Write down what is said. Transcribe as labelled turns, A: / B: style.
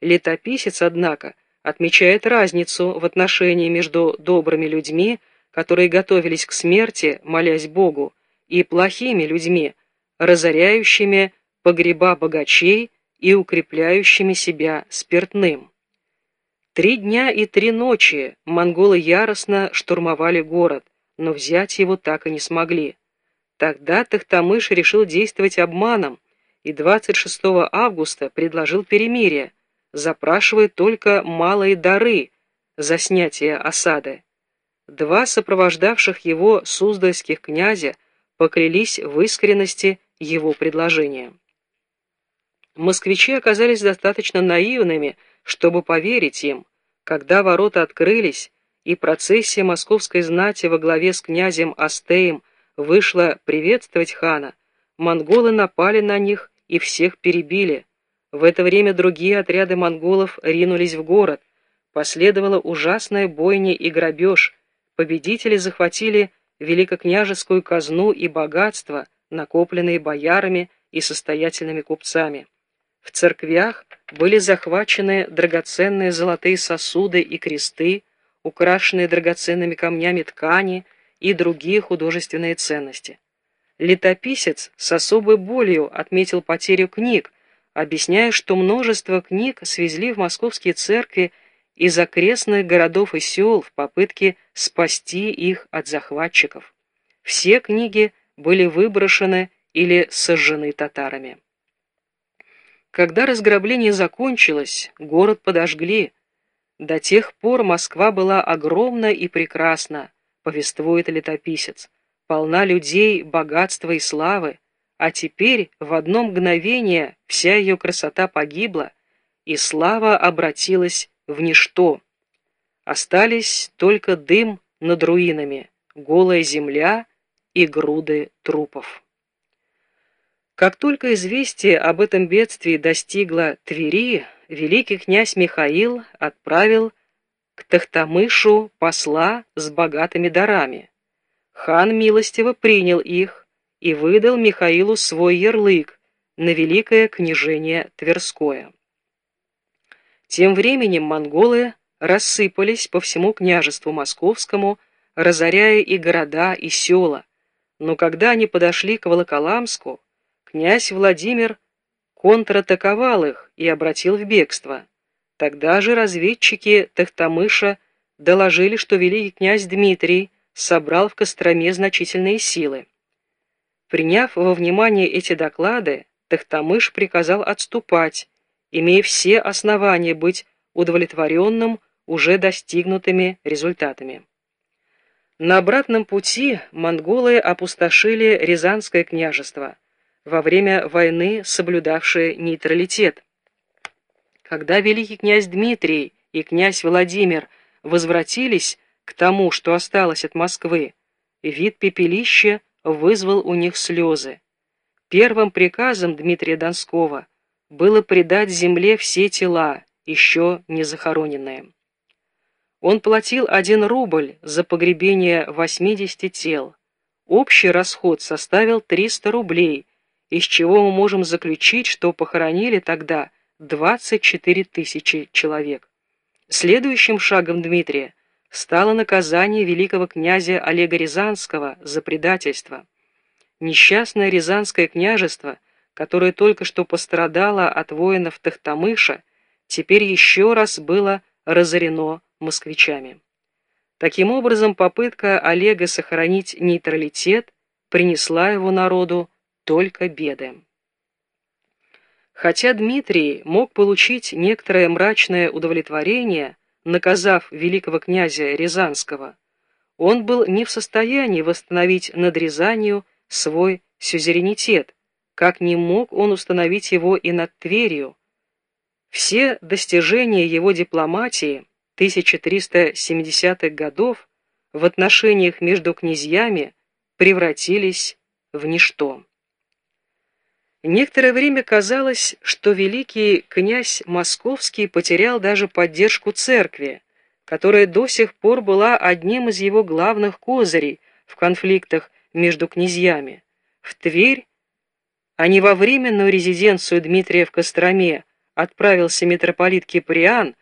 A: Летописец, однако, отмечает разницу в отношении между добрыми людьми, которые готовились к смерти, молясь Богу, и плохими людьми, разоряющими погреба богачей и укрепляющими себя спиртным. Три дня и три ночи монголы яростно штурмовали город, но взять его так и не смогли. Тогда Тахтамыш решил действовать обманом и 26 августа предложил перемирие, запрашивая только малые дары за снятие осады. Два сопровождавших его суздальских князя поклялись в искренности его предложения. Москвичи оказались достаточно наивными, чтобы поверить им, когда ворота открылись, и процессия московской знати во главе с князем Астеем вышла приветствовать хана, монголы напали на них и всех перебили. В это время другие отряды монголов ринулись в город, последовала ужасная бойня и грабеж, победители захватили великокняжескую казну и богатства, накопленные боярами и состоятельными купцами. В церквях были захвачены драгоценные золотые сосуды и кресты, украшенные драгоценными камнями ткани и другие художественные ценности. Летописец с особой болью отметил потерю книг, объясняя, что множество книг свезли в московские церкви из окрестных городов и сел в попытке спасти их от захватчиков. Все книги были выброшены или сожжены татарами. Когда разграбление закончилось, город подожгли. До тех пор Москва была огромна и прекрасна, повествует летописец, полна людей, богатства и славы, а теперь в одно мгновение вся ее красота погибла, и слава обратилась в ничто. Остались только дым над руинами, голая земля и груды трупов. Как только известие об этом бедствии достигло Твери, великий князь Михаил отправил к Тахтамышу посла с богатыми дарами. Хан милостиво принял их и выдал Михаилу свой ярлык на великое княжение Тверское. Тем временем монголы рассыпались по всему княжеству московскому, разоряя и города, и села, но когда они подошли к Волоколамску, князь Владимир контратаковал их и обратил в бегство. Тогда же разведчики Тахтамыша доложили, что великий князь Дмитрий собрал в Костроме значительные силы. Приняв во внимание эти доклады, Тахтамыш приказал отступать, имея все основания быть удовлетворенным уже достигнутыми результатами. На обратном пути монголы опустошили Рязанское княжество – во время войны соблюдавшие нейтралитет. Когда великий князь Дмитрий и князь Владимир возвратились к тому, что осталось от Москвы, вид пепелища вызвал у них слезы. Первым приказом Дмитрия Донского было предать земле все тела, еще не захороненные. Он платил один рубль за погребение 80 тел. Общий расход составил 300 рублей – из чего мы можем заключить, что похоронили тогда 24 тысячи человек. Следующим шагом Дмитрия стало наказание великого князя Олега Рязанского за предательство. Несчастное Рязанское княжество, которое только что пострадало от воинов Тахтамыша, теперь еще раз было разорено москвичами. Таким образом, попытка Олега сохранить нейтралитет принесла его народу только беды. Хотя Дмитрий мог получить некоторое мрачное удовлетворение, наказав великого князя Рязанского, он был не в состоянии восстановить над Рязанью свой сюзеренитет, как не мог он установить его и над Тверью. Все достижения его дипломатии 1370-х годов в отношениях между князьями превратились в ничто. Некоторое время казалось, что великий князь Московский потерял даже поддержку церкви, которая до сих пор была одним из его главных козырей в конфликтах между князьями. В Тверь, а не во временную резиденцию Дмитрия в Костроме, отправился митрополит Киприан